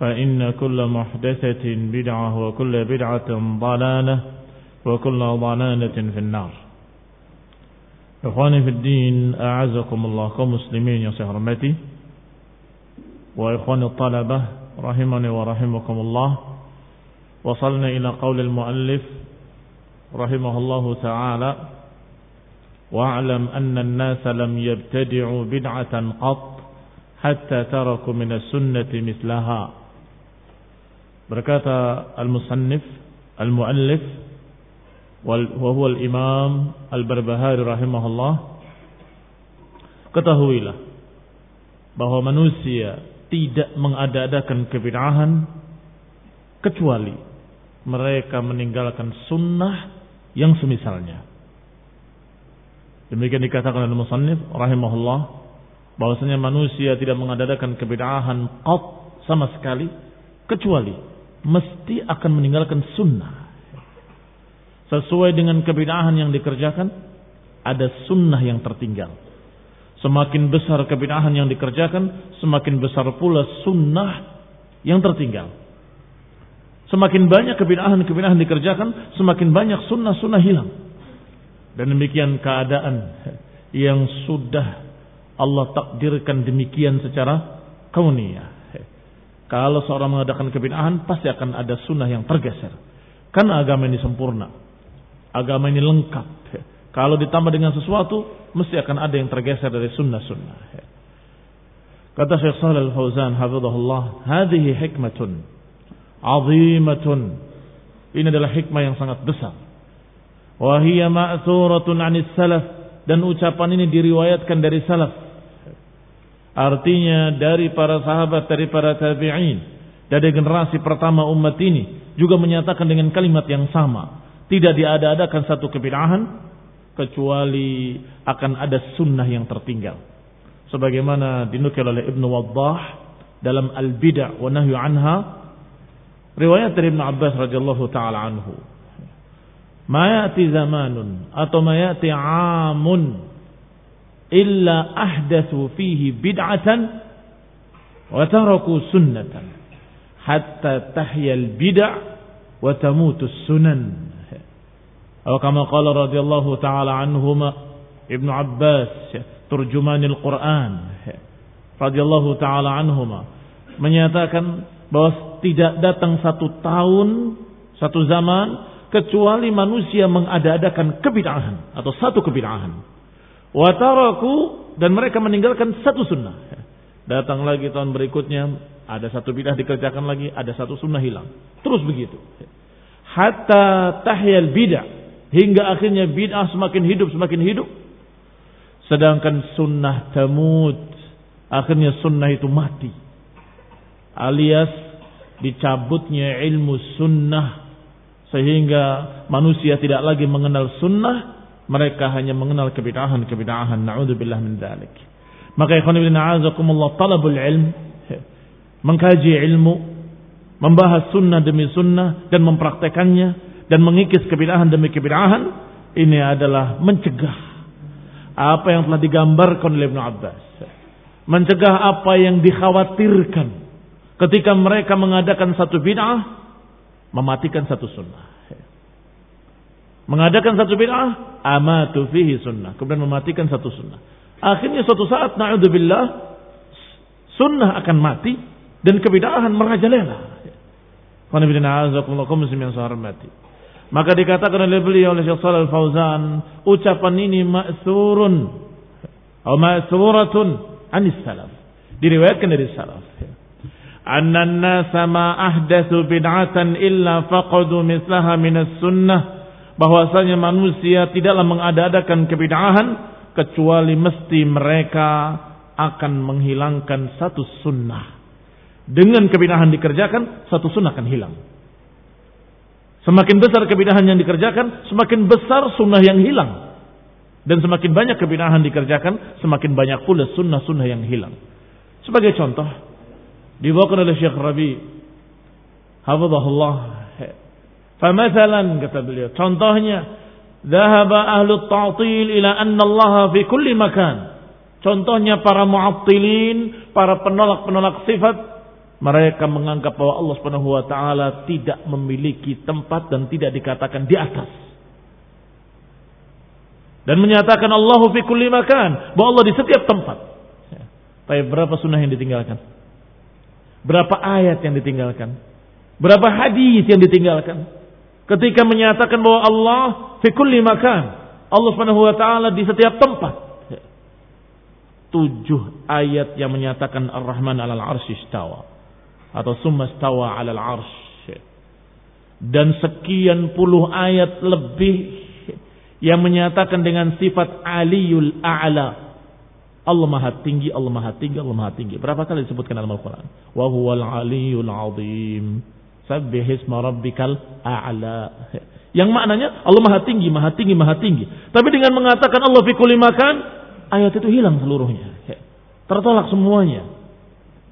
فإن كل محدثة بدعة وكل بدعة ضلالة وكل ضلالة في النار. إخواني في الدين أعزكم الله كمسلمين يا سهرمتي وإخواني الطلبة رحمني ورحمكم الله. وصلنا إلى قول المؤلف رحمه الله تعالى واعلم أن الناس لم يبتدعوا بدعة قط حتى تركوا من السنة مثلها. Berkata al-musannif al-muallif wa huwa al-imam al-barbahari rahimahullah ketahuilah bahwa manusia tidak mengada-adakan kebid'ahan kecuali mereka meninggalkan sunnah yang semisalnya. Demikian dikatakan oleh musannif rahimahullah bahwasanya manusia tidak mengadakan kebid'ahan qat sama sekali kecuali mesti akan meninggalkan sunnah. Sesuai dengan kebid'ahan yang dikerjakan, ada sunnah yang tertinggal. Semakin besar kebid'ahan yang dikerjakan, semakin besar pula sunnah yang tertinggal. Semakin banyak kebid'ahan-kebid'ahan dikerjakan, semakin banyak sunnah-sunnah hilang. Dan demikian keadaan yang sudah Allah takdirkan demikian secara kauniyah. Kalau seorang mengadakan kebid'ahan pasti akan ada sunnah yang tergeser. Karena agama ini sempurna. Agama ini lengkap. Kalau ditambah dengan sesuatu mesti akan ada yang tergeser dari sunnah-sunnah. Kata Syekh Shalal Al-Fauzan hafizahullah, "Hadhihi hikmatun 'azimatun." Ini adalah hikmah yang sangat besar. Wa hiya ma'thuratun 'anis salaf dan ucapan ini diriwayatkan dari salaf Artinya dari para sahabat, dari para tabi'in, dari generasi pertama umat ini juga menyatakan dengan kalimat yang sama. Tidak diada-adakan satu kebid'ahan kecuali akan ada sunnah yang tertinggal. Sebagaimana dinukil oleh Ibnu Waddah dalam Al-Bid'ah wa Nahyu Anha riwayat dari Ibnu Abbas radhiyallahu taala anhu. Zamanun atau ma 'amun illa ahdathu fihi bid'atan wa taraku sunnatan hatta tahyal bid'ah wa tamutu sunan. Atau kama qala radhiyallahu taala anhuma Ibnu Abbas turjumanil Quran radhiyallahu taala anhuma menyatakan bahwa tidak datang satu tahun satu zaman kecuali manusia mengada-adakan kebid'ahan atau satu kebid'ahan Wataraku dan mereka meninggalkan satu sunnah. Datang lagi tahun berikutnya, ada satu bidah dikerjakan lagi, ada satu sunnah hilang. Terus begitu. Hatta tahyal bidah. hingga akhirnya bid'ah semakin hidup semakin hidup sedangkan sunnah tamud akhirnya sunnah itu mati alias dicabutnya ilmu sunnah sehingga manusia tidak lagi mengenal sunnah mereka hanya mengenal kebid'ahan-kebid'ahan naudzubillah min dzalik maka ikhwan ibn a'azakumullah talabul ilm mengkaji ilmu membahas sunnah demi sunnah dan mempraktekannya dan mengikis kebid'ahan demi kebid'ahan ini adalah mencegah apa yang telah digambarkan oleh Ibn Abbas. Mencegah apa yang dikhawatirkan. Ketika mereka mengadakan satu bid'ah mematikan satu sunnah mengadakan satu bid'ah amatu fihi sunnah. Kemudian mematikan satu sunnah. Akhirnya suatu saat na'udzubillah sunnah akan mati dan kebid'ahan merajalela. Maka dikatakan oleh beliau oleh Syekh Shalal Fauzan, ucapan ini ma'surun atau ma'suratun anis salaf. Diriwayatkan dari salaf. Anna an-nasa ma ahdatsu bid'atan illa faqadu mislaha min sunnah bahwasanya manusia tidaklah mengada-adakan kebid'ahan kecuali mesti mereka akan menghilangkan satu sunnah dengan kebidahan dikerjakan, satu sunnah akan hilang. Semakin besar kebidahan yang dikerjakan, semakin besar sunnah yang hilang. Dan semakin banyak kebidahan dikerjakan, semakin banyak pula sunnah-sunnah yang hilang. Sebagai contoh, dibawakan oleh Syekh Rabi. Hafizahullah. Famathalan, kata beliau. Contohnya, Zahaba ahlu ta'til ila anna Allah fi kulli makan. Contohnya para mu'attilin, para penolak-penolak sifat mereka menganggap bahwa Allah Subhanahu wa taala tidak memiliki tempat dan tidak dikatakan di atas. Dan menyatakan Allahu fi kulli makan, bahwa Allah di setiap tempat. Tapi berapa sunnah yang ditinggalkan? Berapa ayat yang ditinggalkan? Berapa hadis yang ditinggalkan? Ketika menyatakan bahwa Allah fi kulli makan, Allah Subhanahu wa taala di setiap tempat. Tujuh ayat yang menyatakan Ar-Rahman alal arsy istawa atau summa stawa 'alal 'arsy. Dan sekian puluh ayat lebih yang menyatakan dengan sifat aliyul a'la. Allah Maha Tinggi, Allah Maha Tinggi, Allah Maha Tinggi. Berapa kali disebutkan dalam Al-Qur'an? Wa huwal aliyul 'azim. Sabbih isma rabbikal a'la. Yang maknanya Allah Maha Tinggi, Maha Tinggi, Maha Tinggi. Tapi dengan mengatakan Allah fi kulli makan, ayat itu hilang seluruhnya. Tertolak semuanya.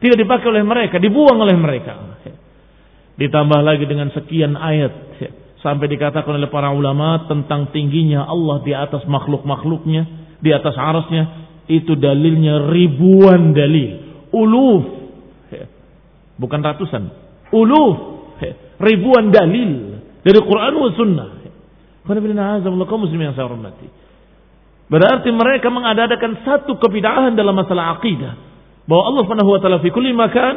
Tidak dipakai oleh mereka, dibuang oleh mereka. Ditambah lagi dengan sekian ayat sampai dikatakan oleh para ulama tentang tingginya Allah di atas makhluk-makhluknya, di atas arasnya, itu dalilnya ribuan dalil, uluf, bukan ratusan, uluf, ribuan dalil dari Quran dan Sunnah. Berarti mereka mengadakan satu kebidahan dalam masalah akidah bahwa Allah Subhanahu wa taala fi makan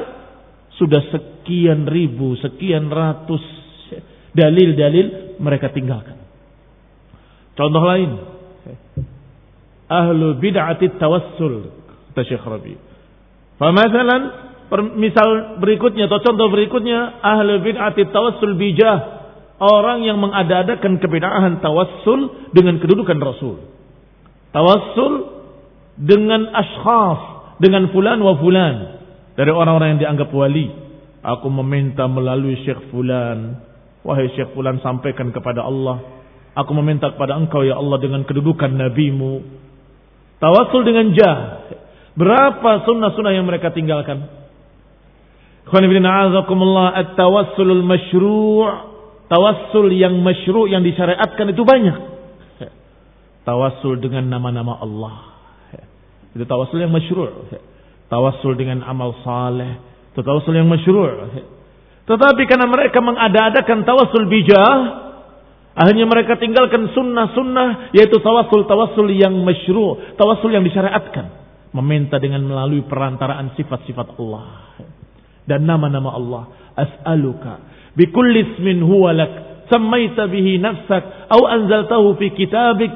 sudah sekian ribu, sekian ratus dalil-dalil mereka tinggalkan. Contoh lain, ahlu bid'ati tawassul kata Syekh Rabi. Famasalan misal berikutnya atau contoh berikutnya ahlu bid'ati tawassul bijah orang yang mengada-adakan kebid'ahan tawassul dengan kedudukan Rasul. Tawassul dengan ashkhas dengan fulan wa fulan dari orang-orang yang dianggap wali. Aku meminta melalui Syekh fulan. Wahai Syekh fulan sampaikan kepada Allah. Aku meminta kepada engkau ya Allah dengan kedudukan nabimu. Tawasul dengan jah. Berapa sunnah-sunnah yang mereka tinggalkan? At-tawassulul masyru' Tawassul yang masyru' yang disyariatkan itu banyak. Tawassul dengan nama-nama Allah. Itu tawasul yang masyru'. Tawasul dengan amal saleh. Itu tawasul yang masyru'. Tetapi karena mereka mengada-adakan tawasul bijah, akhirnya mereka tinggalkan sunnah-sunnah, yaitu tawasul-tawasul yang masyru', tawasul yang disyariatkan. Meminta dengan melalui perantaraan sifat-sifat Allah. Dan nama-nama Allah. As'aluka bikulli ismin huwa lak sammaita bihi nafsak au anzaltahu fi kitabik.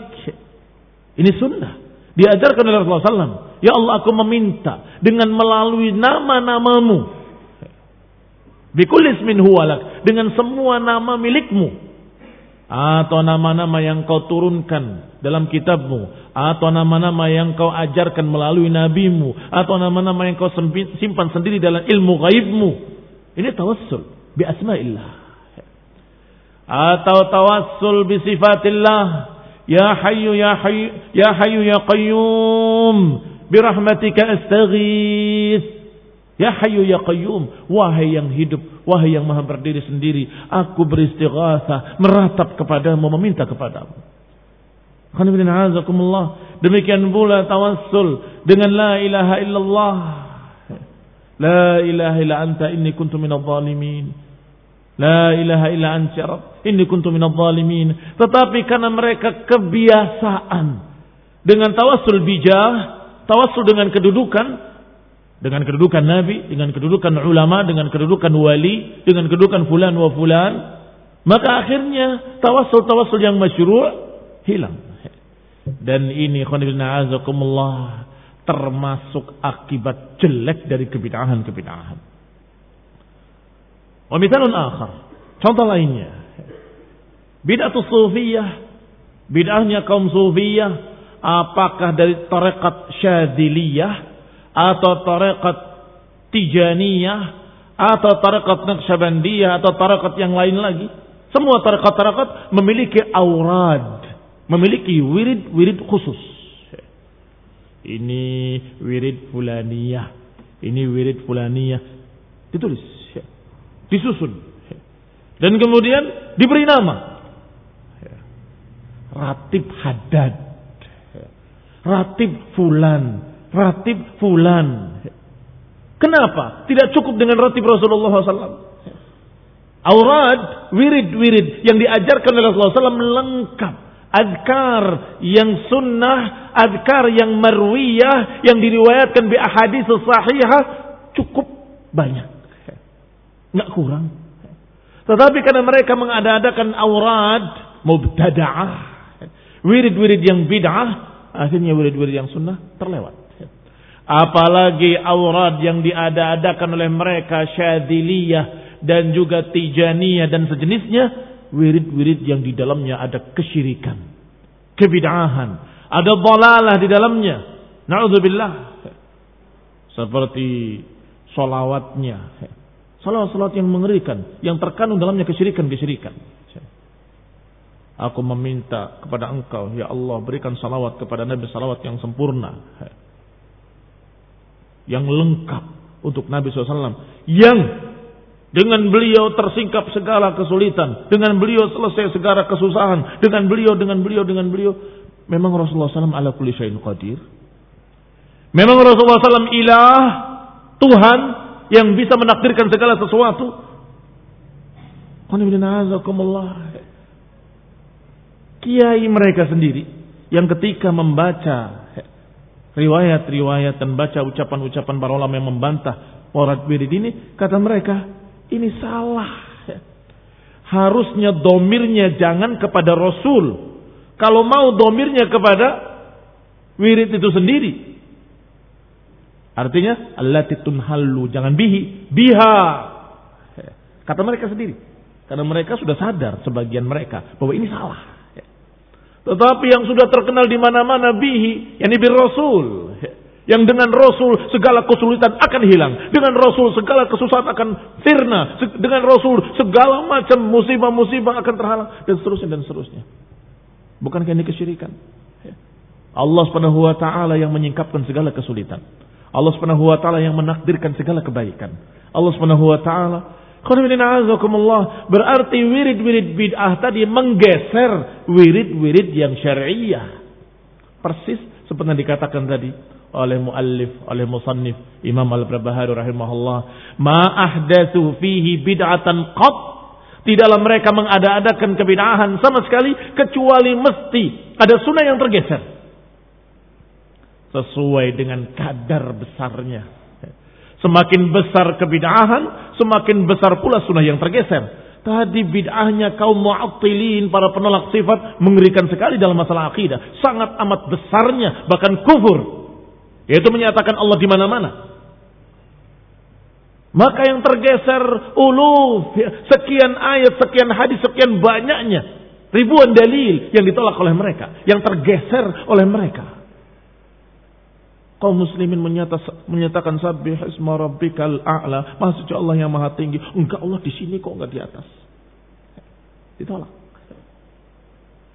Ini sunnah. Diajarkan oleh Rasulullah SAW. Ya Allah aku meminta dengan melalui nama-namamu. Bikulis min huwalak. Dengan semua nama milikmu. Atau nama-nama yang kau turunkan dalam kitabmu. Atau nama-nama yang kau ajarkan melalui nabimu. Atau nama-nama yang kau simpan sendiri dalam ilmu gaibmu ini tawassul bi asma'illah. Atau tawassul bi sifatillah. Ya hayyu ya hayyu ya hayyu ya qayyum. Bi rahmatika astaghith. Ya Hayyu Ya Qayyum, wahai yang hidup, wahai yang maha berdiri sendiri, aku beristighatha, meratap kepadamu, meminta kepadamu. Demikian pula tawassul dengan la ilaha illallah. La ilaha illa anta inni kuntu minadh zalimin. La ilaha illa anta inni kuntu minadh zalimin. Tetapi karena mereka kebiasaan dengan tawassul bijah, tawassul dengan kedudukan, dengan kedudukan nabi, dengan kedudukan ulama, dengan kedudukan wali, dengan kedudukan fulan wa fulan, maka akhirnya tawasul-tawasul yang masyru' hilang. Dan ini khonibina azakumullah termasuk akibat jelek dari kebid'ahan-kebid'ahan. Wa mithalun akhar, contoh lainnya. Bid'atus sufiyah, bid'ahnya kaum sufiyah, apakah dari tarekat syadiliyah atau tarekat Tijaniyah atau tarekat Naqsyabandiyah atau tarekat yang lain lagi. Semua tarekat-tarekat memiliki aurad, memiliki wirid-wirid khusus. Ini wirid fulaniyah, ini wirid fulaniyah. Ditulis, disusun. Dan kemudian diberi nama. Ratib Haddad. Ratib Fulan ratib fulan. Kenapa? Tidak cukup dengan ratib Rasulullah SAW. Aurad, wirid-wirid yang diajarkan oleh Rasulullah SAW lengkap. Adkar yang sunnah, adkar yang marwiyah, yang diriwayatkan bi ahadis sahihah, cukup banyak. Nggak kurang. Tetapi karena mereka mengada-adakan aurad, mubtada'ah, wirid-wirid yang bid'ah, akhirnya wirid-wirid yang sunnah terlewat. Apalagi aurat yang diada-adakan oleh mereka syadiliyah dan juga tijaniyah dan sejenisnya. Wirid-wirid yang di dalamnya ada kesyirikan. Kebid'ahan. Ada dalalah di dalamnya. Na'udzubillah. Seperti solawatnya. Salawat-salawat yang mengerikan. Yang terkandung dalamnya kesyirikan-kesyirikan. Aku meminta kepada engkau, Ya Allah, berikan salawat kepada Nabi salawat yang sempurna yang lengkap untuk Nabi SAW yang dengan beliau tersingkap segala kesulitan, dengan beliau selesai segala kesusahan, dengan beliau, dengan beliau, dengan beliau. Memang Rasulullah SAW ala kulli syai'in qadir. Memang Rasulullah SAW ilah, Tuhan yang bisa menakdirkan segala sesuatu. Kiai mereka sendiri yang ketika membaca riwayat-riwayat dan baca ucapan-ucapan para ulama yang membantah porat wirid ini, kata mereka, ini salah. Harusnya domirnya jangan kepada Rasul. Kalau mau domirnya kepada wirid itu sendiri. Artinya, Allah halu, jangan bihi, biha. Kata mereka sendiri. Karena mereka sudah sadar sebagian mereka bahwa ini salah. Tetapi yang sudah terkenal di mana-mana bihi, yakni bir Rasul. Yang dengan Rasul segala kesulitan akan hilang. Dengan Rasul segala kesusahan akan sirna. Dengan Rasul segala macam musibah-musibah akan terhalang. Dan seterusnya dan seterusnya. Bukankah ini kesyirikan? Allah subhanahu wa ta'ala yang menyingkapkan segala kesulitan. Allah subhanahu wa ta'ala yang menakdirkan segala kebaikan. Allah subhanahu wa ta'ala Berarti wirid-wirid bid'ah tadi menggeser wirid-wirid yang syariah. Persis seperti yang dikatakan tadi oleh muallif, oleh musannif Imam Al-Barbahari rahimahullah, ma ahdatsu fihi bid'atan qat. Tidaklah mereka mengada-adakan kebid'ahan sama sekali kecuali mesti ada sunnah yang tergeser. Sesuai dengan kadar besarnya Semakin besar kebid'ahan, semakin besar pula sunnah yang tergeser. Tadi bid'ahnya kaum mu'attilin, para penolak sifat, mengerikan sekali dalam masalah akidah. Sangat amat besarnya, bahkan kufur. Yaitu menyatakan Allah di mana-mana. Maka yang tergeser uluf, sekian ayat, sekian hadis, sekian banyaknya. Ribuan dalil yang ditolak oleh mereka, yang tergeser oleh mereka. Kaum muslimin menyata, menyatakan sabbih isma rabbikal a'la. Maksudnya Allah yang maha tinggi. Enggak Allah di sini kok enggak di atas. Ditolak.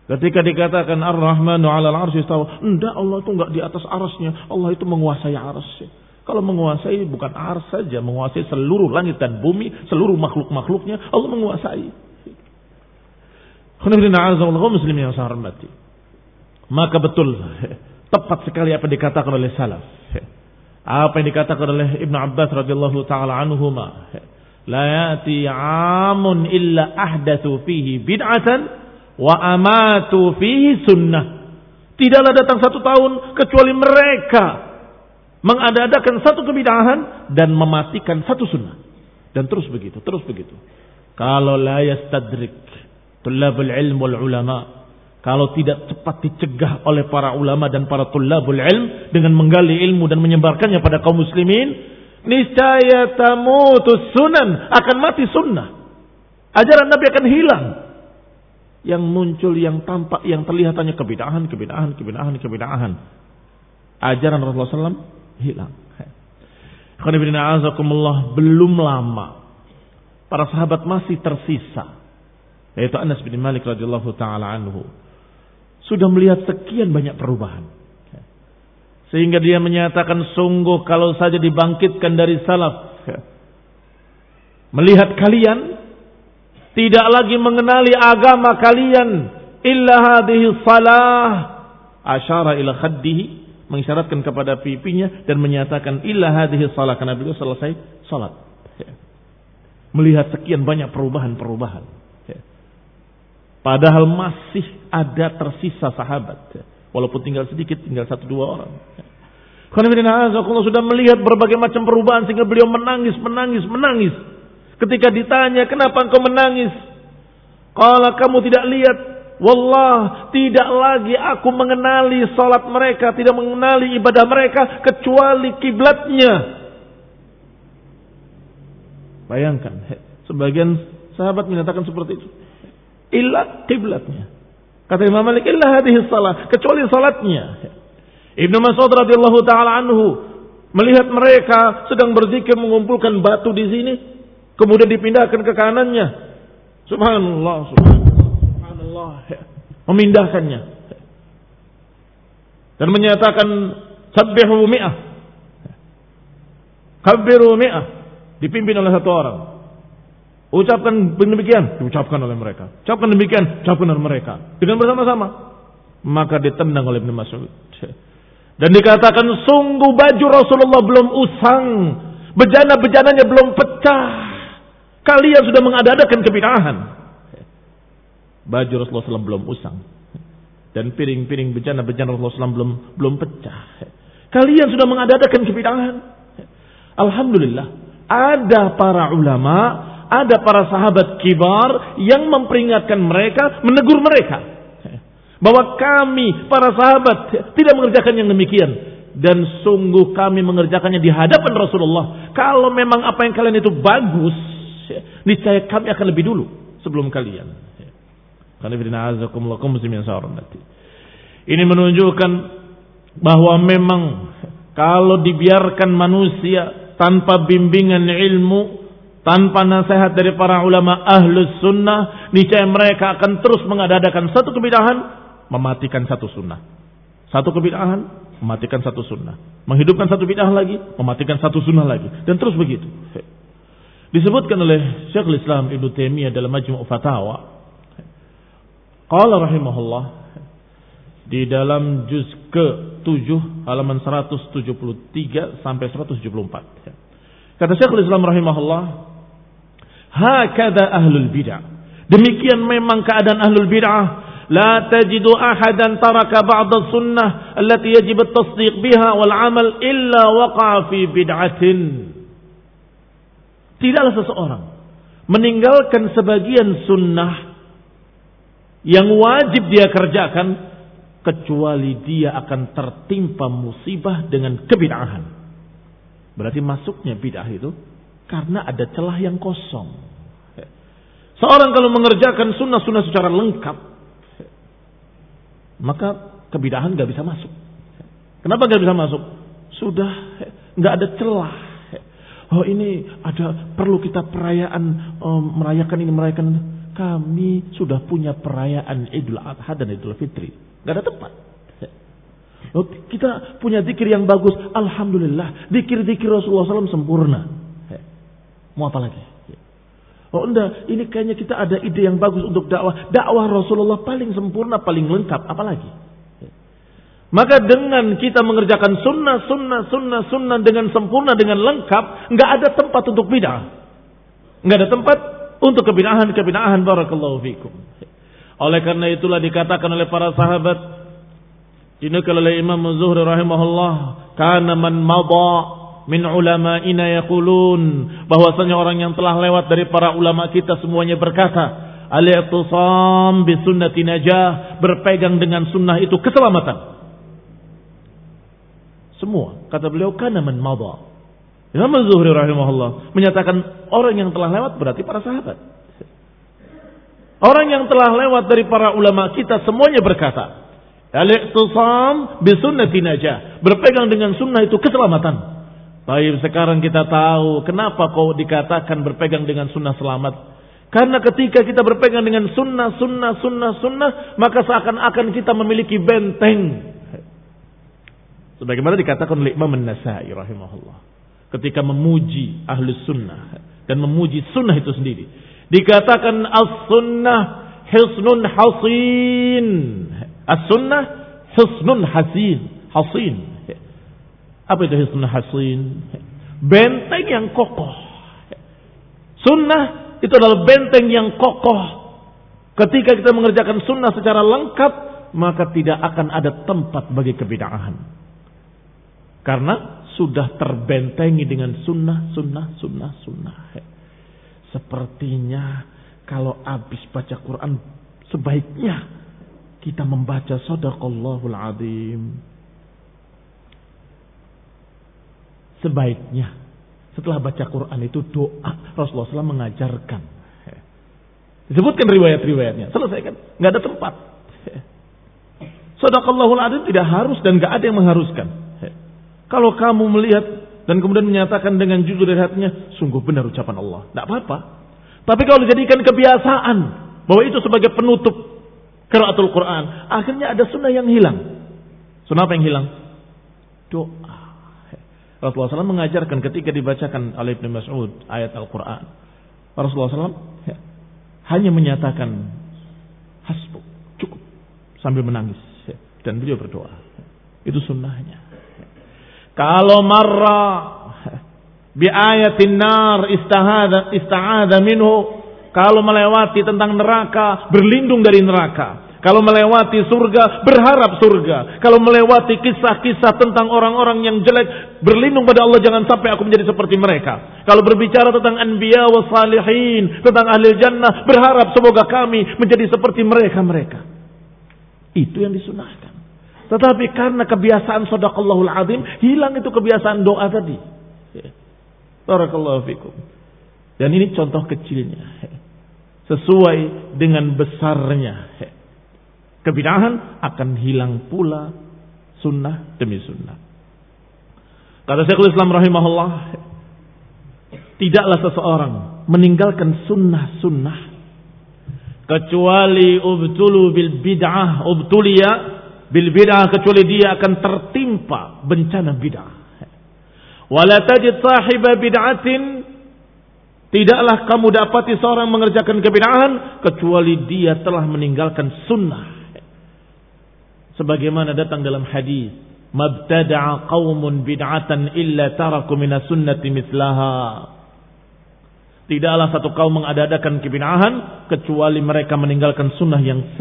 Ketika dikatakan Ar-Rahmanu 'alal 'arsy istawa, enggak Allah itu enggak di atas arasnya. Allah itu menguasai arasnya. Kalau menguasai bukan ars saja, menguasai seluruh langit dan bumi, seluruh makhluk-makhluknya, Allah menguasai. muslim yang saya hormati. Maka betul tepat sekali apa dikatakan oleh salaf. Apa yang dikatakan oleh Ibnu Abbas radhiyallahu taala anhuma. La yati amun illa ahdatsu fihi bid'atan wa amatu fihi sunnah. Tidaklah datang satu tahun kecuali mereka mengadakan satu kebidahan dan mematikan satu sunnah. Dan terus begitu, terus begitu. Kalau la yastadrik Tullabul ilm wal ulama. Kalau tidak cepat dicegah oleh para ulama dan para tullabul ilm dengan menggali ilmu dan menyebarkannya pada kaum muslimin, niscaya tamutus sunan akan mati sunnah. Ajaran Nabi akan hilang. Yang muncul, yang tampak, yang terlihat hanya kebidahan, kebidahan, kebidahan, kebidahan. Ajaran Rasulullah SAW hilang. belum lama para sahabat masih tersisa yaitu Anas bin Malik radhiyallahu taala anhu sudah melihat sekian banyak perubahan. Sehingga dia menyatakan sungguh kalau saja dibangkitkan dari salaf melihat kalian tidak lagi mengenali agama kalian illa hadhihi salah. Asyara ila khaddihi mengisyaratkan kepada pipinya dan menyatakan illa hadhihi salah. Karena beliau selesai salat. Melihat sekian banyak perubahan-perubahan Padahal masih ada tersisa sahabat. Walaupun tinggal sedikit, tinggal satu dua orang. Karena sudah melihat berbagai macam perubahan sehingga beliau menangis, menangis, menangis. Ketika ditanya, kenapa engkau menangis? Kalau kamu tidak lihat, Wallah, tidak lagi aku mengenali salat mereka, tidak mengenali ibadah mereka kecuali kiblatnya. Bayangkan, sebagian sahabat menyatakan seperti itu illa kiblatnya. Kata Imam Malik, illa hadhihi salat, kecuali salatnya. Ibnu Mas'ud radhiyallahu taala anhu melihat mereka sedang berzikir mengumpulkan batu di sini, kemudian dipindahkan ke kanannya. Subhanallah, subhanallah, subhanallah. Memindahkannya. Dan menyatakan sabbihu mi'ah. Kabbiru mi'ah. Dipimpin oleh satu orang. Ucapkan demikian, diucapkan oleh mereka. Ucapkan demikian, ucapkan oleh mereka. Dengan bersama-sama. Maka ditendang oleh Ibn Mas'ud. Dan dikatakan sungguh baju Rasulullah belum usang. Bejana-bejananya belum pecah. Kalian sudah mengadakan kebinahan. Baju Rasulullah SAW belum usang. Dan piring-piring bejana-bejana Rasulullah SAW belum belum pecah. Kalian sudah mengadakan kebinahan. Alhamdulillah. Ada para ulama ada para sahabat kibar yang memperingatkan mereka, menegur mereka. Bahwa kami, para sahabat, tidak mengerjakan yang demikian. Dan sungguh kami mengerjakannya di hadapan Rasulullah. Kalau memang apa yang kalian itu bagus, niscaya kami akan lebih dulu sebelum kalian. Ini menunjukkan bahwa memang kalau dibiarkan manusia tanpa bimbingan ilmu tanpa nasihat dari para ulama ahlus sunnah, niscaya mereka akan terus mengadakan satu kebidahan, mematikan satu sunnah. Satu kebidahan, mematikan satu sunnah. Menghidupkan satu bidah lagi, mematikan satu sunnah lagi. Dan terus begitu. Disebutkan oleh Syekhul Islam Ibnu Taimiyah dalam Majmu' Fatawa. Qala rahimahullah di dalam juz ke-7 halaman 173 sampai 174. Kata Syekhul Islam rahimahullah, Hakada ahlul bid'ah. Demikian memang keadaan ahlul bid'ah. Tajidu ahadan taraka ba'da sunnah allati yajib at-tasdiq biha wal amal illa waqa'a fi bid'atin. Tidaklah seseorang meninggalkan sebagian sunnah yang wajib dia kerjakan kecuali dia akan tertimpa musibah dengan kebid'ahan. Berarti masuknya bid'ah itu karena ada celah yang kosong. Seorang kalau mengerjakan sunnah-sunnah secara lengkap, maka kebidahan nggak bisa masuk. Kenapa nggak bisa masuk? Sudah nggak ada celah. Oh ini ada perlu kita perayaan um, merayakan ini merayakan kami sudah punya perayaan Idul Adha dan Idul Fitri. Gak ada tempat. Oh, kita punya zikir yang bagus. Alhamdulillah. Zikir-zikir Rasulullah SAW sempurna. Mau apa lagi? Oh enggak, ini kayaknya kita ada ide yang bagus untuk dakwah. Dakwah Rasulullah paling sempurna, paling lengkap. Apalagi? Maka dengan kita mengerjakan sunnah, sunnah, sunnah, sunnah dengan sempurna, dengan lengkap, nggak ada tempat untuk bid'ah. Nggak ada tempat untuk kebinahan-kebinahan barakallahu fikum. Oleh karena itulah dikatakan oleh para sahabat kalau oleh Imam Zuhri rahimahullah kana man madha min ulama'ina yaqulun bahwasanya orang yang telah lewat dari para ulama kita semuanya berkata al-i'tisam bi sunnati najah berpegang dengan sunnah itu keselamatan semua kata beliau kana man madha Imam Zuhri rahimahullah menyatakan orang yang telah lewat berarti para sahabat. Orang yang telah lewat dari para ulama kita semuanya berkata, Al-iqtisam bisunnati najah. Berpegang dengan sunnah itu keselamatan. Baik, sekarang kita tahu kenapa kau dikatakan berpegang dengan sunnah selamat. Karena ketika kita berpegang dengan sunnah, sunnah, sunnah, sunnah, maka seakan-akan kita memiliki benteng. Sebagaimana dikatakan oleh Imam An-Nasai rahimahullah ketika memuji ahli sunnah dan memuji sunnah itu sendiri. Dikatakan as-sunnah hisnun hasin. As-sunnah hisnun hasin. Hasin. Apa itu hisnun hasin? Benteng yang kokoh. Sunnah itu adalah benteng yang kokoh. Ketika kita mengerjakan sunnah secara lengkap, maka tidak akan ada tempat bagi kebidahan. Karena sudah terbentengi dengan sunnah, sunnah, sunnah, sunnah. Sepertinya kalau habis baca Quran sebaiknya kita membaca sadaqallahul azim. Sebaiknya setelah baca Quran itu doa Rasulullah SAW mengajarkan. Disebutkan riwayat-riwayatnya. Selesai kan? Nggak ada tempat. Sadaqallahul azim tidak harus dan nggak ada yang mengharuskan. Kalau kamu melihat dan kemudian menyatakan dengan jujur dari hatinya, sungguh benar ucapan Allah. Tidak apa-apa. Tapi kalau dijadikan kebiasaan bahwa itu sebagai penutup keraatul Quran, akhirnya ada sunnah yang hilang. Sunnah apa yang hilang? Doa. Rasulullah SAW mengajarkan ketika dibacakan oleh Ibn Mas'ud ayat Al-Quran. Rasulullah SAW ya, hanya menyatakan hasbuk, cukup. Sambil menangis. Ya, dan beliau berdoa. Itu sunnahnya. Kalau marra bi ayatin nar istahada minhu kalau melewati tentang neraka berlindung dari neraka kalau melewati surga berharap surga kalau melewati kisah-kisah tentang orang-orang yang jelek berlindung pada Allah jangan sampai aku menjadi seperti mereka kalau berbicara tentang anbiya wa salihin tentang ahli jannah berharap semoga kami menjadi seperti mereka-mereka itu yang disunahkan tetapi karena kebiasaan sadaqallahul azim, hilang itu kebiasaan doa tadi. Barakallahu fikum. Dan ini contoh kecilnya. Sesuai dengan besarnya. Kebidahan akan hilang pula sunnah demi sunnah. Kata Syekhul Islam rahimahullah, tidaklah seseorang meninggalkan sunnah-sunnah kecuali ubtulu bil bid'ah ubtuliya bil bid'ah kecuali dia akan tertimpa bencana bid'ah. Wala tajid sahiba bid'atin tidaklah kamu dapati seorang mengerjakan kebid'ahan kecuali dia telah meninggalkan sunnah. Sebagaimana datang dalam hadis, "Mabtada'a qaumun bid'atan illa taraku minas sunnati mislaha." Tidaklah satu kaum mengadakan kebid'ahan kecuali mereka meninggalkan sunnah yang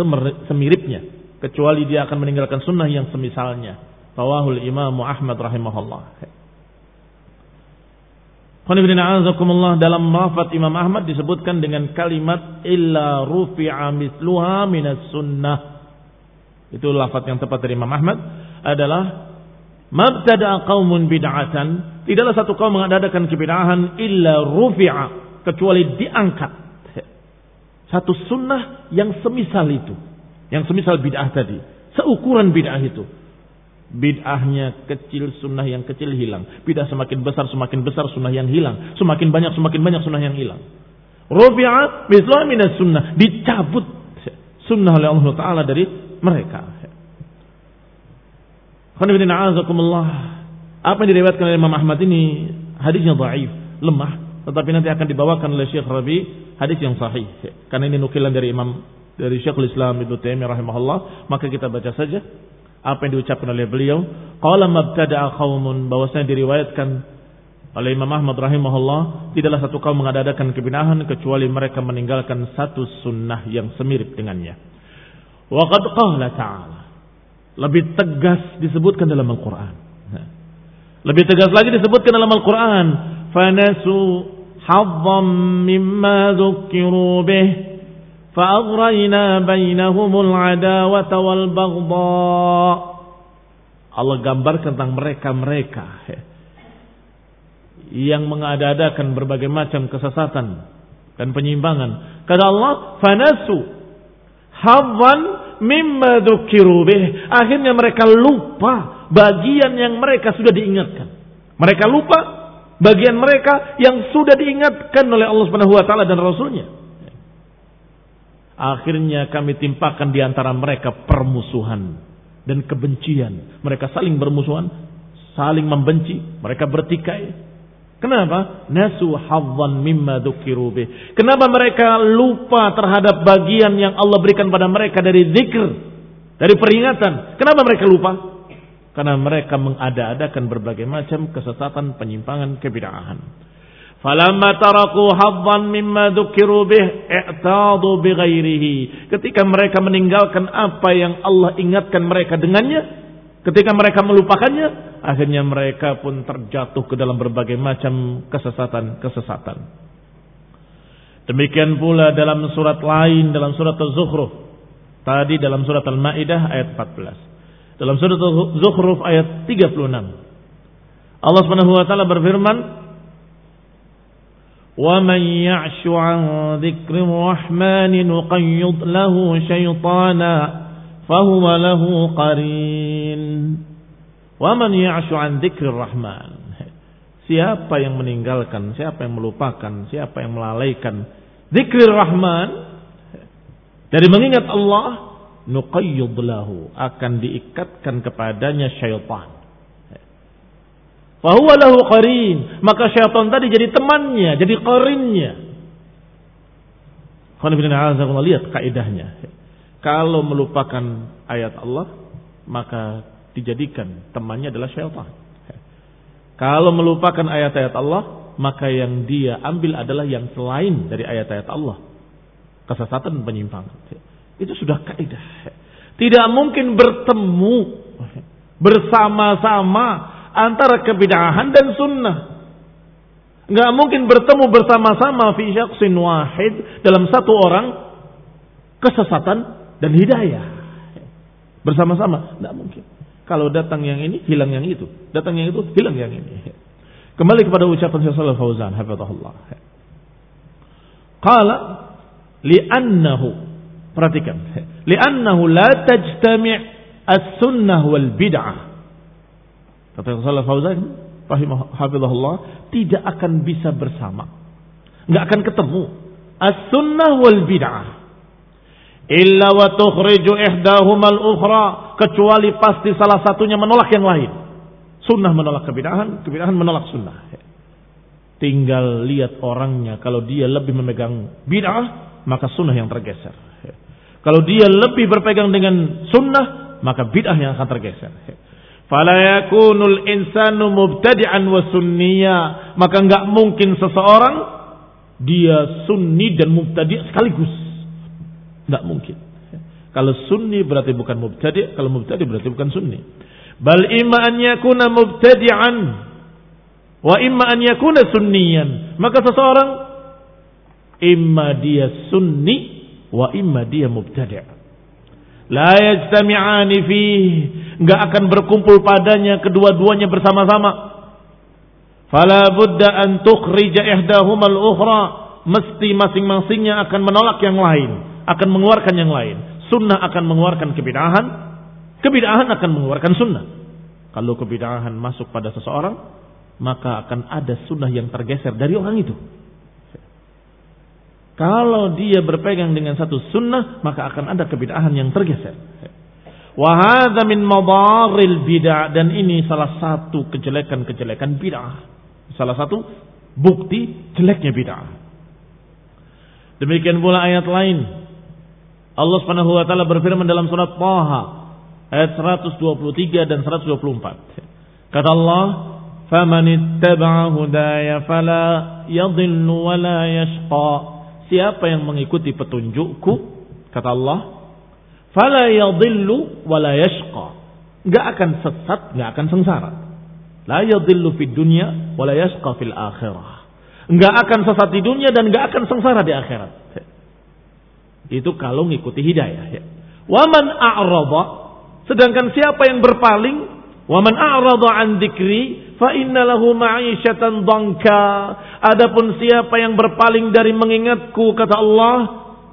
semiripnya kecuali dia akan meninggalkan sunnah yang semisalnya. Rawahul Imam Ahmad rahimahullah. dalam mafat Imam Ahmad disebutkan dengan kalimat illa rufi'a misluha minas sunnah. Itu lafaz yang tepat dari Imam Ahmad adalah mabtada qaumun bid'atan tidaklah satu kaum mengadakan kebid'ahan illa rufi'a kecuali diangkat satu sunnah yang semisal itu yang semisal bid'ah tadi. Seukuran bid'ah itu. Bid'ahnya kecil, sunnah yang kecil hilang. Bid'ah semakin besar, semakin besar, sunnah yang hilang. Semakin banyak, semakin banyak sunnah yang hilang. Rubi'a mislah minas sunnah. Dicabut sunnah oleh Allah Ta'ala dari mereka. Apa yang diriwayatkan oleh Imam Ahmad ini hadisnya dhaif, lemah, tetapi nanti akan dibawakan oleh Syekh Rabi hadis yang sahih. Karena ini nukilan dari Imam dari Syekhul Islam Ibnu Taimiyah rahimahullah, maka kita baca saja apa yang diucapkan oleh beliau. Qala mabtada'a qaumun bahwasanya diriwayatkan oleh Imam Ahmad rahimahullah, tidaklah satu kaum mengadakan kebinahan kecuali mereka meninggalkan satu sunnah yang semirip dengannya. Wa qad qala ta'ala. Lebih tegas disebutkan dalam Al-Qur'an. Lebih tegas lagi disebutkan dalam Al-Quran. Fanasu hazzam mimma dhukiru bih. Fa'aghrayna bainahumul adawata wal baghdha. Allah gambarkan tentang mereka-mereka. Yang mengada-adakan berbagai macam kesesatan dan penyimpangan. Kata Allah, fanasu hazzan mimma dhukiru bih. Akhirnya mereka lupa bagian yang mereka sudah diingatkan. Mereka lupa bagian mereka yang sudah diingatkan oleh Allah Subhanahu wa taala dan rasulnya. Akhirnya kami timpakan di antara mereka permusuhan dan kebencian. Mereka saling bermusuhan, saling membenci, mereka bertikai. Kenapa? Nasu hadzan mimma dzukiru Kenapa mereka lupa terhadap bagian yang Allah berikan pada mereka dari zikr, dari peringatan? Kenapa mereka lupa? Karena mereka mengada-adakan berbagai macam kesesatan, penyimpangan, kebid'ahan. Falamma taraku haddan mimma dzukiru bih i'tadu bighairihi. Ketika mereka meninggalkan apa yang Allah ingatkan mereka dengannya, ketika mereka melupakannya, akhirnya mereka pun terjatuh ke dalam berbagai macam kesesatan-kesesatan. Demikian pula dalam surat lain dalam surat Az-Zukhruf. Tadi dalam surat Al-Maidah ayat 14. Dalam surat Zukhruf ayat 36. Allah taala berfirman, "Wa man ya'shu 'an dzikri rahman nuqayyid lahu syaytana fahuwa lahu qarin." Wa man ya'shu 'an dzikri rahman. Siapa yang meninggalkan, siapa yang melupakan, siapa yang melalaikan zikir rahman dari mengingat Allah, nuqayyid lahu akan diikatkan kepadanya syaitan. Fahuwa lahu qarin, maka syaitan tadi jadi temannya, jadi qarinnya. lihat kaidahnya. Kalau melupakan ayat Allah, maka dijadikan temannya adalah syaitan. Kalau melupakan ayat-ayat Allah, maka yang dia ambil adalah yang selain dari ayat-ayat Allah. Kesesatan penyimpangan. Itu sudah kaidah. Tidak mungkin bertemu bersama-sama antara kebidahan dan sunnah. Nggak mungkin bertemu bersama-sama fi syaksin wahid dalam satu orang kesesatan dan hidayah. Bersama-sama, nggak mungkin. Kalau datang yang ini, hilang yang itu. Datang yang itu, hilang yang ini. Kembali kepada ucapan Syekh Shalal Fauzan, hafizahullah. Qala li'annahu Perhatikan. Li'annahu la tajtami' as-sunnah wal bid'ah. Kata Rasulullah Fauzan, hafizahullah, tidak akan bisa bersama. Enggak akan ketemu as-sunnah wal bid'ah. Illa wa tukhriju ihdahumal ukhra kecuali pasti salah satunya menolak yang lain. Sunnah menolak kebidahan, kebidahan menolak sunnah. Tinggal lihat orangnya kalau dia lebih memegang bid'ah, maka sunnah yang tergeser. Kalau dia lebih berpegang dengan sunnah, maka bid'ah yang akan tergeser. Fala yakunul insanu mubtadi'an wa sunniya. Maka enggak mungkin seseorang dia sunni dan mubtadi' sekaligus. Enggak mungkin. Kalau sunni berarti bukan mubtadi', kalau mubtadi' berarti bukan sunni. Bal imma an yakuna mubtadi'an wa imma an yakuna sunniyan. Maka seseorang imma dia sunni wa imma dia mubtadi'. La yajtami'ani fihi, enggak akan berkumpul padanya kedua-duanya bersama-sama. Fala budda an tukhrija ihdahuma al-ukhra, mesti masing-masingnya akan menolak yang lain, akan mengeluarkan yang lain. Sunnah akan mengeluarkan kebidahan, Kebid'ahan akan mengeluarkan sunnah. Kalau kebid'ahan masuk pada seseorang, maka akan ada sunnah yang tergeser dari orang itu. Kalau dia berpegang dengan satu sunnah, maka akan ada kebid'ahan yang tergeser. Wahada min bid'ah dan ini salah satu kejelekan-kejelekan bid'ah. Salah satu bukti jeleknya bid'ah. Demikian pula ayat lain. Allah Subhanahu wa taala berfirman dalam surat Taha ayat 123 dan 124. Kata Allah, "Faman ittaba'a hudaya fala yadhillu wa la yashqa." Siapa yang mengikuti petunjukku, kata Allah, fala yadhillu wa la yashqa. Enggak akan sesat, enggak akan sengsara. La yadhillu fid dunya wa la yashqa fil akhirah. Enggak akan sesat di dunia dan enggak akan sengsara di akhirat. Itu kalau ngikuti hidayah. Wa man a'rada sedangkan siapa yang berpaling, wa man a'rada an dzikri fa inna lahu ma'isyatan dhanka. Adapun siapa yang berpaling dari mengingatku kata Allah,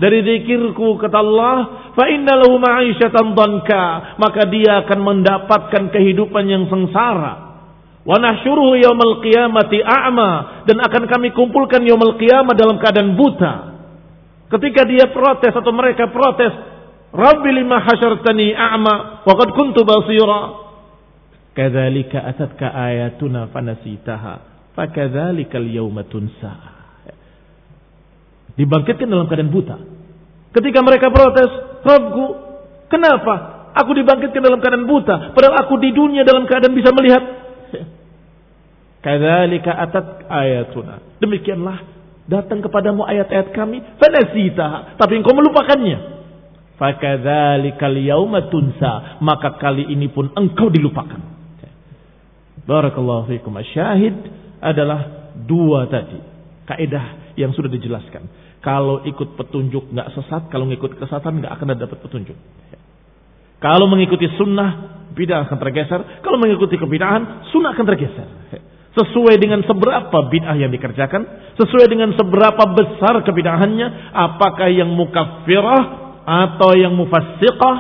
dari zikirku kata Allah, fa inna lahu ma'isyatan dhanka, maka dia akan mendapatkan kehidupan yang sengsara. Wa nahsyuruhu yaumal qiyamati a'ma dan akan kami kumpulkan yaumul qiyamah dalam keadaan buta. Ketika dia protes atau mereka protes, Rabbi lima hasyartani a'ma wa qad kuntu basira. Kadzalika atatka ayatuna fanasitaha. Fakadzalikal yauma tunsa. Dibangkitkan dalam keadaan buta. Ketika mereka protes, Rabbku, kenapa aku dibangkitkan dalam keadaan buta? Padahal aku di dunia dalam keadaan bisa melihat. Kadzalika atat ayatuna. Demikianlah datang kepadamu ayat-ayat kami, fanasitaha, tapi engkau melupakannya. Fakadzalikal yauma tunsa, maka kali ini pun engkau dilupakan. Barakallahu fiikum. Syahid adalah dua tadi. Kaidah yang sudah dijelaskan. Kalau ikut petunjuk nggak sesat, kalau ngikut kesesatan nggak akan dapat petunjuk. Kalau mengikuti sunnah, bid'ah akan tergeser. Kalau mengikuti kebidahan, sunnah akan tergeser. Sesuai dengan seberapa bid'ah yang dikerjakan, sesuai dengan seberapa besar kebidahannya, apakah yang mukaffirah atau yang mufassiqah,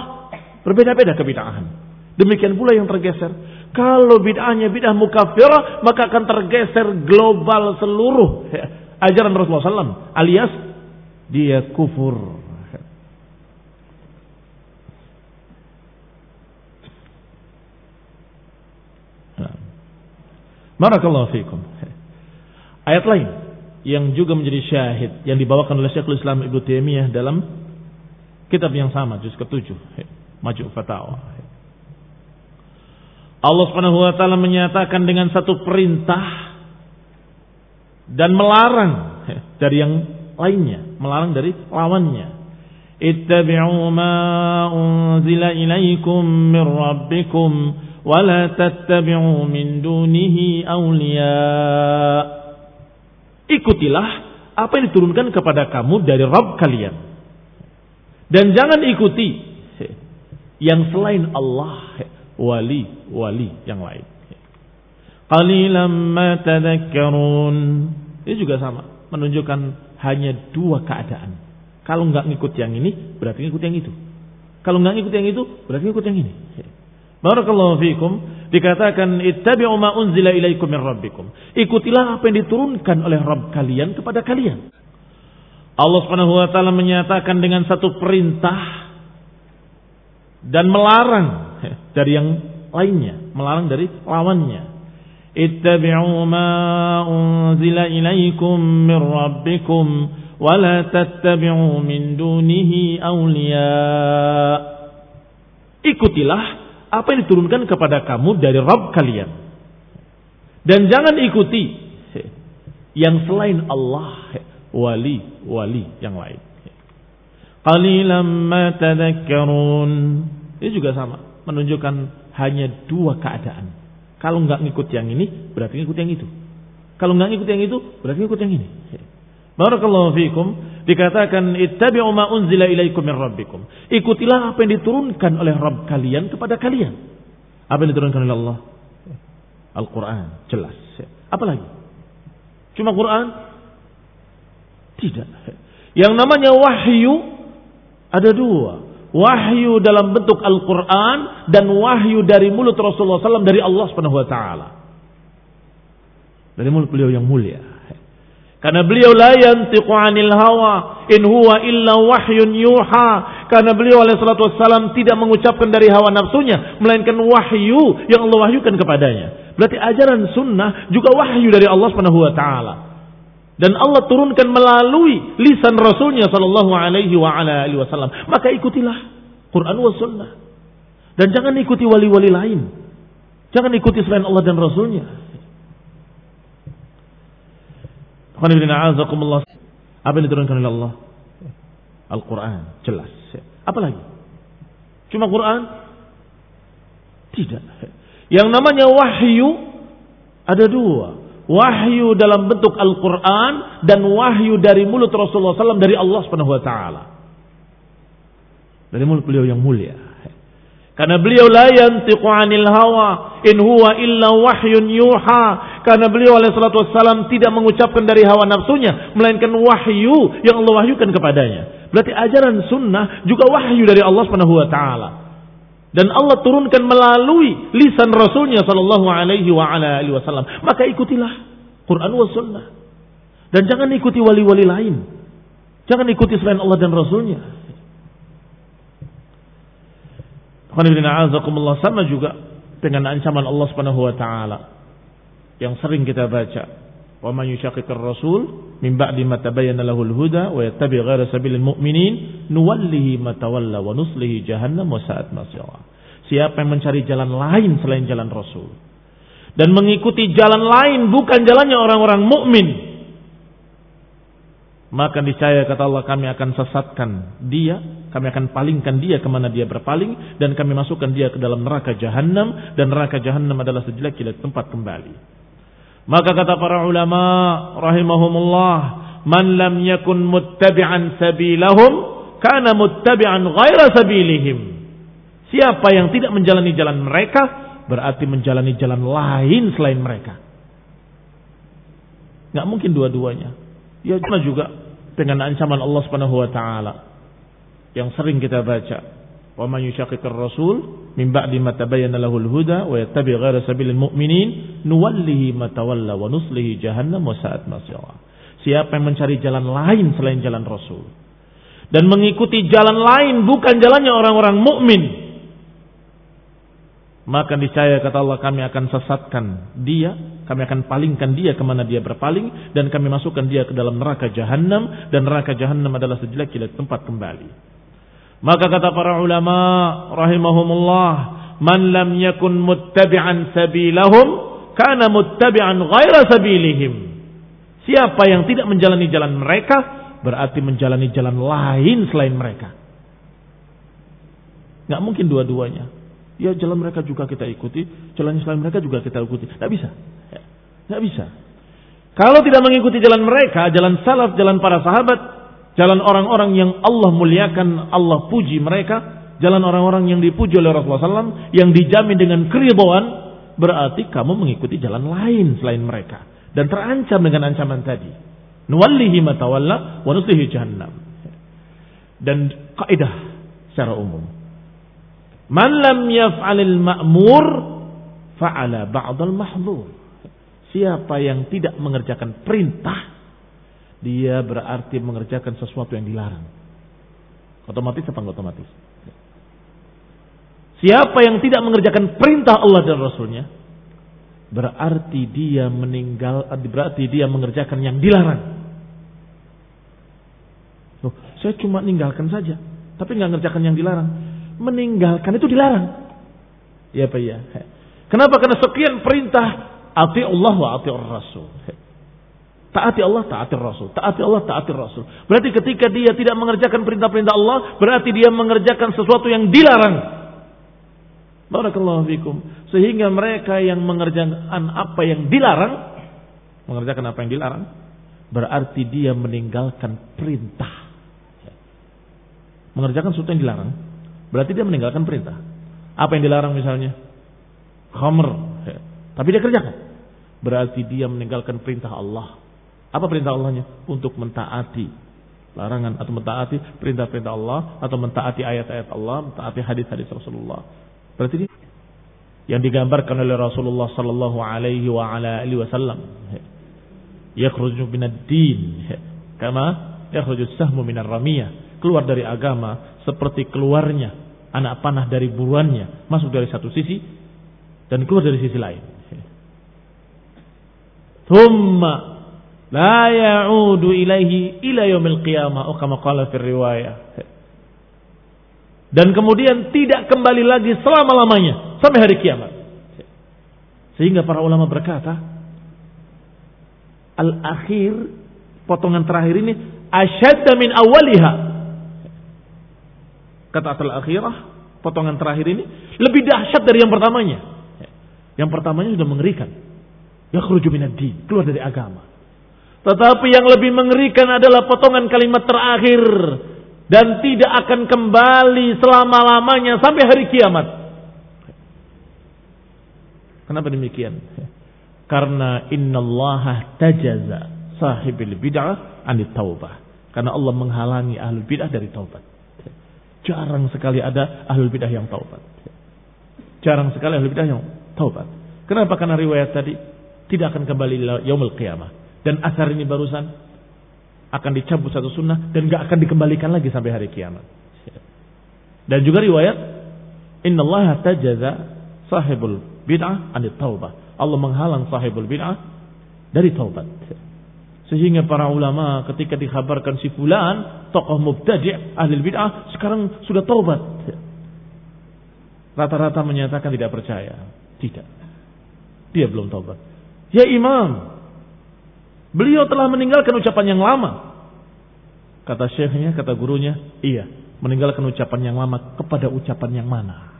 berbeda-beda kebidahan. Demikian pula yang tergeser. Kalau bid'ahnya bid'ah mukafirah, maka akan tergeser global seluruh ajaran Rasulullah SAW. Alias dia kufur. Barakallahu fiikum. Ayat lain yang juga menjadi syahid yang dibawakan oleh Syekhul Islam Ibnu Taimiyah dalam kitab yang sama juz ke-7 Maju Fatawa. Allah Subhanahu wa taala menyatakan dengan satu perintah dan melarang dari yang lainnya, melarang dari lawannya. Ittabi'u ma unzila ilaikum min rabbikum la tattabi'u min dunihi awliya. Ikutilah apa yang diturunkan kepada kamu dari Rabb kalian. Dan jangan ikuti yang selain Allah wali-wali yang lain. Qalilan ma tadhakkarun. Ini juga sama, menunjukkan hanya dua keadaan. Kalau nggak ngikut yang ini, berarti ngikut yang itu. Kalau nggak ngikut yang itu, berarti ngikut yang ini. Barakallahu fiikum. Dikatakan ittabi'u ma unzila ilaikum min rabbikum. Ikutilah apa yang diturunkan oleh Rabb kalian kepada kalian. Allah Subhanahu wa taala menyatakan dengan satu perintah dan melarang dari yang lainnya, melarang dari lawannya. Ittabi'u ma unzila ilaikum min rabbikum wa la tattabi'u min dunihi awliya. Ikutilah apa yang diturunkan kepada kamu dari Rabb kalian. Dan jangan ikuti yang selain Allah, wali-wali yang lain. Qalilan ma tadhakkarun. Ini juga sama menunjukkan hanya dua keadaan. Kalau nggak ngikut yang ini, berarti ngikut yang itu. Kalau nggak ngikut yang itu, berarti ngikut yang ini. Barakallahu fiikum. Dikatakan ittabi'u ma unzila ilaikum min rabbikum. Ikutilah apa yang diturunkan oleh Rabb kalian kepada kalian. Apa yang diturunkan oleh Allah? Al-Quran. Jelas. Apa lagi? Cuma Quran? Tidak. Yang namanya wahyu ada dua. wahyu dalam bentuk Al-Quran dan wahyu dari mulut Rasulullah SAW dari Allah Subhanahu Wa Taala. Dari mulut beliau yang mulia. Karena beliau la yantiqu anil hawa in huwa illa wahyun yuha. Karena beliau alaihi salatu wassalam tidak mengucapkan dari hawa nafsunya melainkan wahyu yang Allah wahyukan kepadanya. Berarti ajaran sunnah juga wahyu dari Allah Subhanahu wa taala. Dan Allah turunkan melalui lisan Rasulnya Sallallahu Alaihi wa ala Wasallam. Maka ikutilah Quran wa Sunnah. Dan jangan ikuti wali-wali lain. Jangan ikuti selain Allah dan Rasulnya. Apa yang diturunkan oleh Allah? Al-Quran. Jelas. Apa lagi? Cuma Quran? Tidak. Yang namanya wahyu ada dua wahyu dalam bentuk Al-Quran dan wahyu dari mulut Rasulullah SAW dari Allah Taala. Dari mulut beliau yang mulia. Karena beliau la yantiqu anil hawa in huwa illa wahyun yuha. Karena beliau alaihi salatu wassalam tidak mengucapkan dari hawa nafsunya melainkan wahyu yang Allah wahyukan kepadanya. Berarti ajaran sunnah juga wahyu dari Allah Subhanahu wa taala dan Allah turunkan melalui lisan Rasulnya Shallallahu Alaihi Wasallam. Maka ikutilah Quran wa Sunnah dan jangan ikuti wali-wali lain. Jangan ikuti selain Allah dan Rasulnya. Sama juga dengan ancaman Allah Subhanahu Wa Taala yang sering kita baca. Wa man yushaqiqir rasul min ba'di ma tabayyana lahul huda wa yattabi' ghayra sabilil mu'minin nuwallihi ma tawalla wa nuslihi jahannam wa sa'at. Siapa yang mencari jalan lain selain jalan Rasul dan mengikuti jalan lain bukan jalannya orang-orang mukmin, maka niscaya kata Allah kami akan sesatkan dia, kami akan palingkan dia ke mana dia berpaling dan kami masukkan dia ke dalam neraka jahanam dan neraka jahanam adalah sejelek-jelek tempat kembali. Maka kata para ulama rahimahumullah, man lam yakun muttabi'an sabilahum kana muttabi'an ghaira sabilihim. Siapa yang tidak menjalani jalan mereka berarti menjalani jalan lain selain mereka. Gak mungkin dua-duanya. Ya cuma juga dengan ancaman Allah Subhanahu wa taala yang sering kita baca. Wa man yushaqiqir rasul min ba'di ma tabayyana lahul huda wa yattabi' ghayra sabilil mu'minin nuwallihi ma tawalla wa nuslihi jahannam wa sa'at masira. Siapa yang mencari jalan lain selain jalan Rasul? Dan mengikuti jalan lain bukan jalannya orang-orang mukmin. Maka niscaya kata Allah kami akan sesatkan dia kami akan palingkan dia ke mana dia berpaling dan kami masukkan dia ke dalam neraka jahanam dan neraka jahanam adalah sejelek-jelek tempat kembali maka kata para ulama rahimahumullah, man lam yakun muttabi'an sabilahum kana muttabi'an ghaira sabilihim. Siapa yang tidak menjalani jalan mereka berarti menjalani jalan lain selain mereka. Nggak mungkin dua-duanya. Ya jalan mereka juga kita ikuti, jalan selain mereka juga kita ikuti. Nggak bisa. Nggak bisa. Kalau tidak mengikuti jalan mereka, jalan salaf, jalan para sahabat, Jalan orang-orang yang Allah muliakan, Allah puji mereka. Jalan orang-orang yang dipuji oleh Rasulullah SAW. Yang dijamin dengan keridhaan. Berarti kamu mengikuti jalan lain selain mereka. Dan terancam dengan ancaman tadi. Nuwallihi matawalla wa nuslihi jahannam. Dan kaidah secara umum. Man lam yaf'alil ma'mur fa'ala ba'dal mahdur. Siapa yang tidak mengerjakan perintah dia berarti mengerjakan sesuatu yang dilarang. Otomatis apa enggak otomatis? Siapa yang tidak mengerjakan perintah Allah dan Rasulnya, berarti dia meninggal, berarti dia mengerjakan yang dilarang. Loh, saya cuma meninggalkan saja, tapi nggak mengerjakan yang dilarang. Meninggalkan itu dilarang. Ya Pak ya. Kenapa? Karena sekian perintah ati Allah wa ati Rasul. Taati Allah, taati Rasul. Taati Allah, taati Rasul. Berarti ketika dia tidak mengerjakan perintah-perintah Allah, berarti dia mengerjakan sesuatu yang dilarang. Barakallahu fikum. Sehingga mereka yang mengerjakan apa yang dilarang, mengerjakan apa yang dilarang, berarti dia meninggalkan perintah. Mengerjakan sesuatu yang dilarang, berarti dia meninggalkan perintah. Apa yang dilarang misalnya? Khamr. Tapi dia kerjakan. Berarti dia meninggalkan perintah Allah apa perintah Allahnya? Untuk mentaati larangan atau mentaati perintah-perintah Allah atau mentaati ayat-ayat Allah, mentaati hadis-hadis Rasulullah. Berarti dia yang digambarkan oleh Rasulullah sallallahu alaihi wa ala alihi wasallam. Yakhruju minad din kama? Yakhruju sahmu minar ramiyah keluar dari agama seperti keluarnya anak panah dari buruannya masuk dari satu sisi dan keluar dari sisi lain. Thumma la ya'udu ilaihi ila yaumil qiyamah oh kama qala fi riwayah dan kemudian tidak kembali lagi selama-lamanya sampai hari kiamat. Sehingga para ulama berkata, al-akhir potongan terakhir ini asyadda min awaliha. Kata al-akhirah, potongan terakhir ini lebih dahsyat dari yang pertamanya. Yang pertamanya sudah mengerikan. Ya din, keluar dari agama. Tetapi yang lebih mengerikan adalah potongan kalimat terakhir dan tidak akan kembali selama-lamanya sampai hari kiamat. Kenapa demikian? Karena innallaha tajaza sahibil bid'ah anit taubah. Karena Allah menghalangi ahlul bid'ah dari taubat. Jarang sekali ada ahlul bid'ah yang taubat. Jarang sekali ahlul bid'ah yang taubat. Kenapa? Karena riwayat tadi tidak akan kembali yaumul qiyamah. Dan asar ini barusan akan dicabut satu sunnah dan gak akan dikembalikan lagi sampai hari kiamat. Dan juga riwayat Inna Allah tajaza sahibul bid'ah anit taubah. Allah menghalang sahibul bid'ah dari taubat. Sehingga para ulama ketika dikhabarkan si fulan tokoh mubtadi' ahli bid'ah sekarang sudah taubat. Rata-rata menyatakan tidak percaya. Tidak. Dia belum taubat. Ya imam, Beliau telah meninggalkan ucapan yang lama. Kata syekhnya, kata gurunya, iya, meninggalkan ucapan yang lama kepada ucapan yang mana?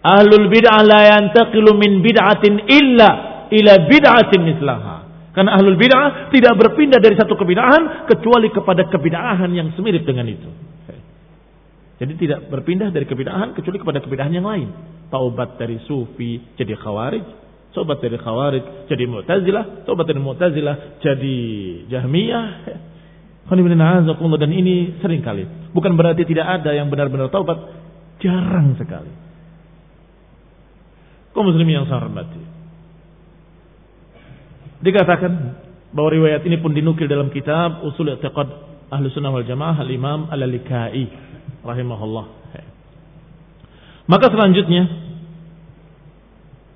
Ahlul bid'ah la yantaqilu min bid'atin illa ila bid'atin mislaha. Karena ahlul bid'ah tidak berpindah dari satu kebid'ahan kecuali kepada kebid'ahan yang semirip dengan itu. Jadi tidak berpindah dari kebid'ahan kecuali kepada kebid'ahan yang lain. Taubat dari sufi jadi khawarij, Sobat dari Khawarij jadi Mu'tazilah, sobat dari Mu'tazilah jadi Jahmiyah. Dan ini sering kali. Bukan berarti tidak ada yang benar-benar taubat. Jarang sekali. Kau muslimin yang saya hormati. Dikatakan bahwa riwayat ini pun dinukil dalam kitab Usul I'tiqad Ahlu Sunnah wal Jamaah Al-Imam Al-Alikai rahimahullah. Maka selanjutnya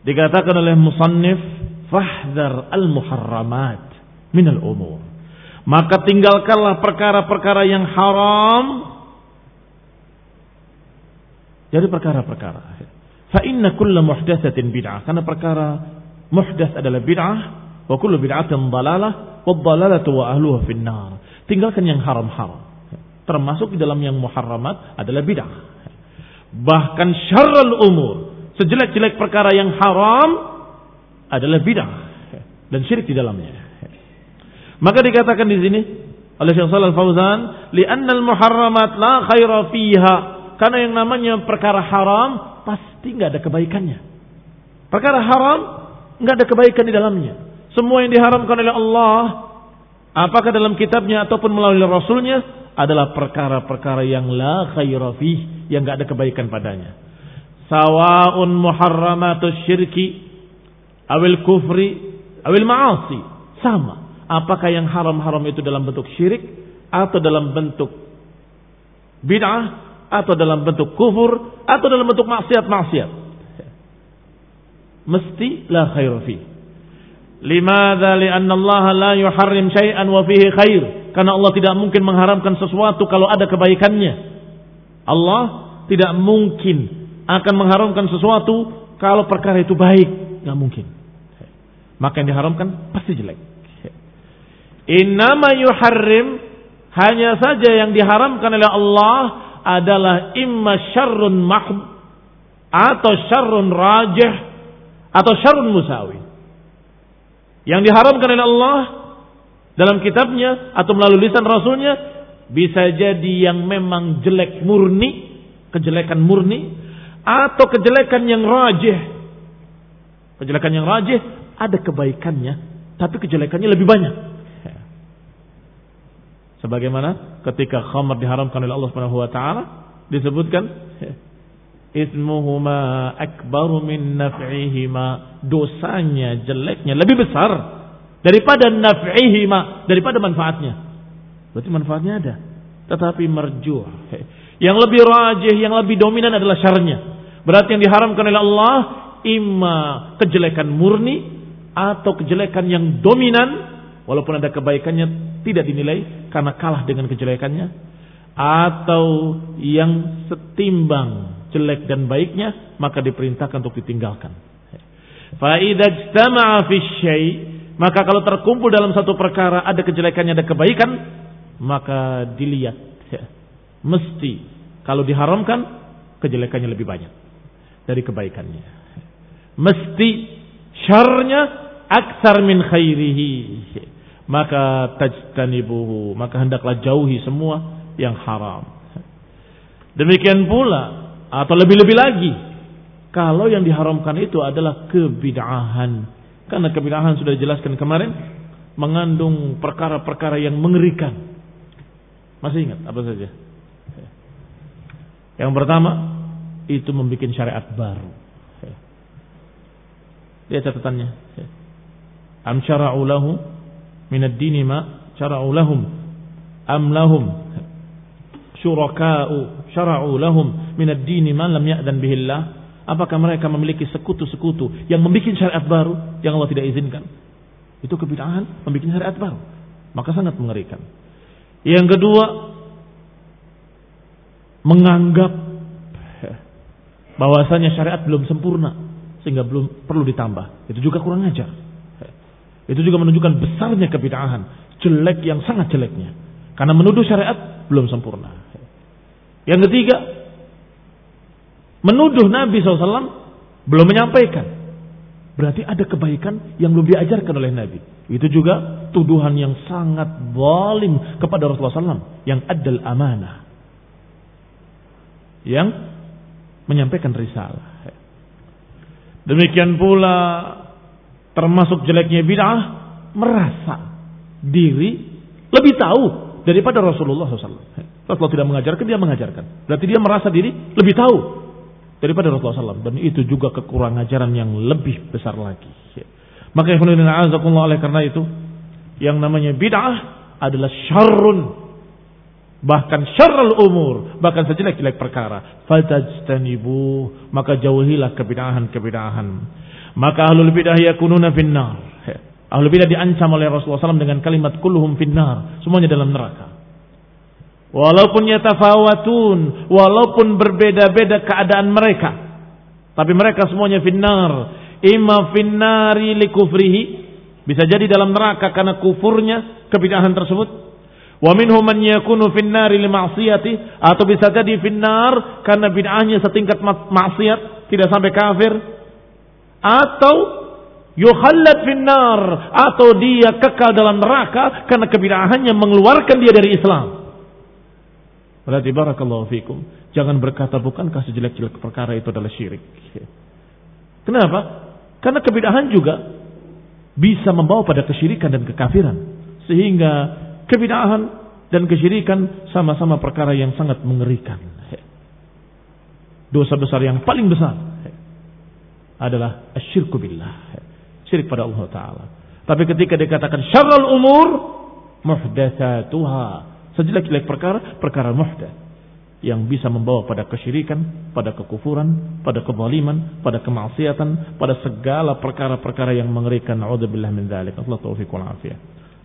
Dikatakan oleh musannif, fahdar al-muharramat min al-umur. Maka tinggalkanlah perkara-perkara yang haram dari perkara-perkara. Fa inna kulla muhdatsatin bid'ah. Karena perkara muhdats adalah bid'ah wa kullu bid'atin dalalah wa dalalatu wa ahluha finnar. Tinggalkan yang haram-haram. Termasuk di dalam yang muharramat adalah bid'ah. Bahkan syarrul umur sejelek-jelek perkara yang haram adalah bid'ah dan syirik di dalamnya. Maka dikatakan di sini oleh Syekh Shalal Fauzan, "Li'anna al-muharramat la khaira fiha." Karena yang namanya perkara haram pasti nggak ada kebaikannya. Perkara haram nggak ada kebaikan di dalamnya. Semua yang diharamkan oleh Allah, apakah dalam kitabnya ataupun melalui rasulnya, adalah perkara-perkara yang la khaira fih, yang nggak ada kebaikan padanya sawaun muharramatus syirki awil kufri awil ma'asi sama. Apakah yang haram-haram itu dalam bentuk syirik atau dalam bentuk bid'ah atau dalam bentuk kufur atau dalam bentuk maksiat-maksiat? Mesti la khair fi. Limadza li'anna Allah la yuharrim syai'an wa fihi khair. Karena Allah tidak mungkin mengharamkan sesuatu kalau ada kebaikannya. Allah tidak mungkin akan mengharamkan sesuatu kalau perkara itu baik. Nggak mungkin. Maka yang diharamkan pasti jelek. Innama yuharrim hanya saja yang diharamkan oleh Allah adalah imma syarrun mahd atau syarrun rajih atau syarrun musawi. Yang diharamkan oleh Allah dalam kitabnya atau melalui lisan rasulnya bisa jadi yang memang jelek murni, kejelekan murni atau kejelekan yang rajih. Kejelekan yang rajih ada kebaikannya, tapi kejelekannya lebih banyak. Sebagaimana ketika khamr diharamkan oleh Allah Subhanahu wa taala disebutkan ismuhuma akbaru min naf'ihima dosanya jeleknya lebih besar daripada naf'ihima daripada manfaatnya berarti manfaatnya ada tetapi marjuh yang lebih rajih yang lebih dominan adalah syarnya berarti yang diharamkan oleh Allah imma kejelekan murni atau kejelekan yang dominan walaupun ada kebaikannya tidak dinilai karena kalah dengan kejelekannya atau yang setimbang jelek dan baiknya maka diperintahkan untuk ditinggalkan. Maka kalau terkumpul dalam satu perkara ada kejelekannya ada kebaikan maka dilihat mesti kalau diharamkan kejelekannya lebih banyak dari kebaikannya. Mesti syarnya aksar min khairihi. Maka tajtanibuhu maka hendaklah jauhi semua yang haram. Demikian pula atau lebih-lebih lagi kalau yang diharamkan itu adalah kebid'ahan. Karena kebid'ahan sudah dijelaskan kemarin mengandung perkara-perkara yang mengerikan. Masih ingat apa saja yang pertama itu membuat syariat baru. Lihat catatannya. Am syara'u min ad-dini ma syara'u lahum am lahum syuraka'u syara'u min ad-dini ma lam ya'dan bihi Allah apakah mereka memiliki sekutu-sekutu yang membuat syariat baru yang Allah tidak izinkan? Itu kebid'ahan membuat syariat baru. Maka sangat mengerikan. Yang kedua menganggap bahwasanya syariat belum sempurna sehingga belum perlu ditambah itu juga kurang ajar itu juga menunjukkan besarnya kebid'ahan. Jelek yang sangat jeleknya. Karena menuduh syariat belum sempurna. Yang ketiga, menuduh Nabi SAW belum menyampaikan. Berarti ada kebaikan yang belum diajarkan oleh Nabi. Itu juga tuduhan yang sangat zalim kepada Rasulullah SAW. Yang adal amanah. Yang menyampaikan risalah. Demikian pula termasuk jeleknya bid'ah merasa diri lebih tahu daripada Rasulullah SAW. Rasulullah tidak mengajarkan, dia mengajarkan. Berarti dia merasa diri lebih tahu daripada Rasulullah SAW. Dan itu juga kekurangan ajaran yang lebih besar lagi. Maka oleh karena itu, yang namanya bid'ah adalah syarrun. Bahkan syarrul umur. Bahkan sejelek-jelek perkara. Fatajtanibu. Maka jauhilah kebid'ahan-kebid'ahan. Maka ahlul bidah yakununa finnar. Ahlul bidah diancam oleh Rasulullah SAW dengan kalimat kulluhum finnar. Semuanya dalam neraka. Walaupun yatafawatun. Walaupun berbeda-beda keadaan mereka. Tapi mereka semuanya finnar. Ima finnari li kufrihi. Bisa jadi dalam neraka karena kufurnya kebidahan tersebut. Wa minhum man yakunu finnari li ma'siyati atau bisa jadi finnar karena bid'ahnya setingkat maksiat tidak sampai kafir atau yukhallad finnar atau dia kekal dalam neraka karena kebid'ahannya mengeluarkan dia dari Islam. Berarti barakallahu fikum. Jangan berkata bukankah sejelek-jelek perkara itu adalah syirik. Kenapa? Karena kebid'ahan juga bisa membawa pada kesyirikan dan kekafiran. Sehingga kebid'ahan dan kesyirikan sama-sama perkara yang sangat mengerikan. Dosa besar yang paling besar adalah asyirku billah. Syirik pada Allah Ta'ala. Tapi ketika dikatakan syarrul umur, muhdatsatuha. Sejelek-jelek perkara, perkara muhdath. Yang bisa membawa pada kesyirikan, pada kekufuran, pada kezaliman, pada kemaksiatan, pada segala perkara-perkara yang mengerikan. A'udzubillah min dzalik. Allah taufiq wal afiyah.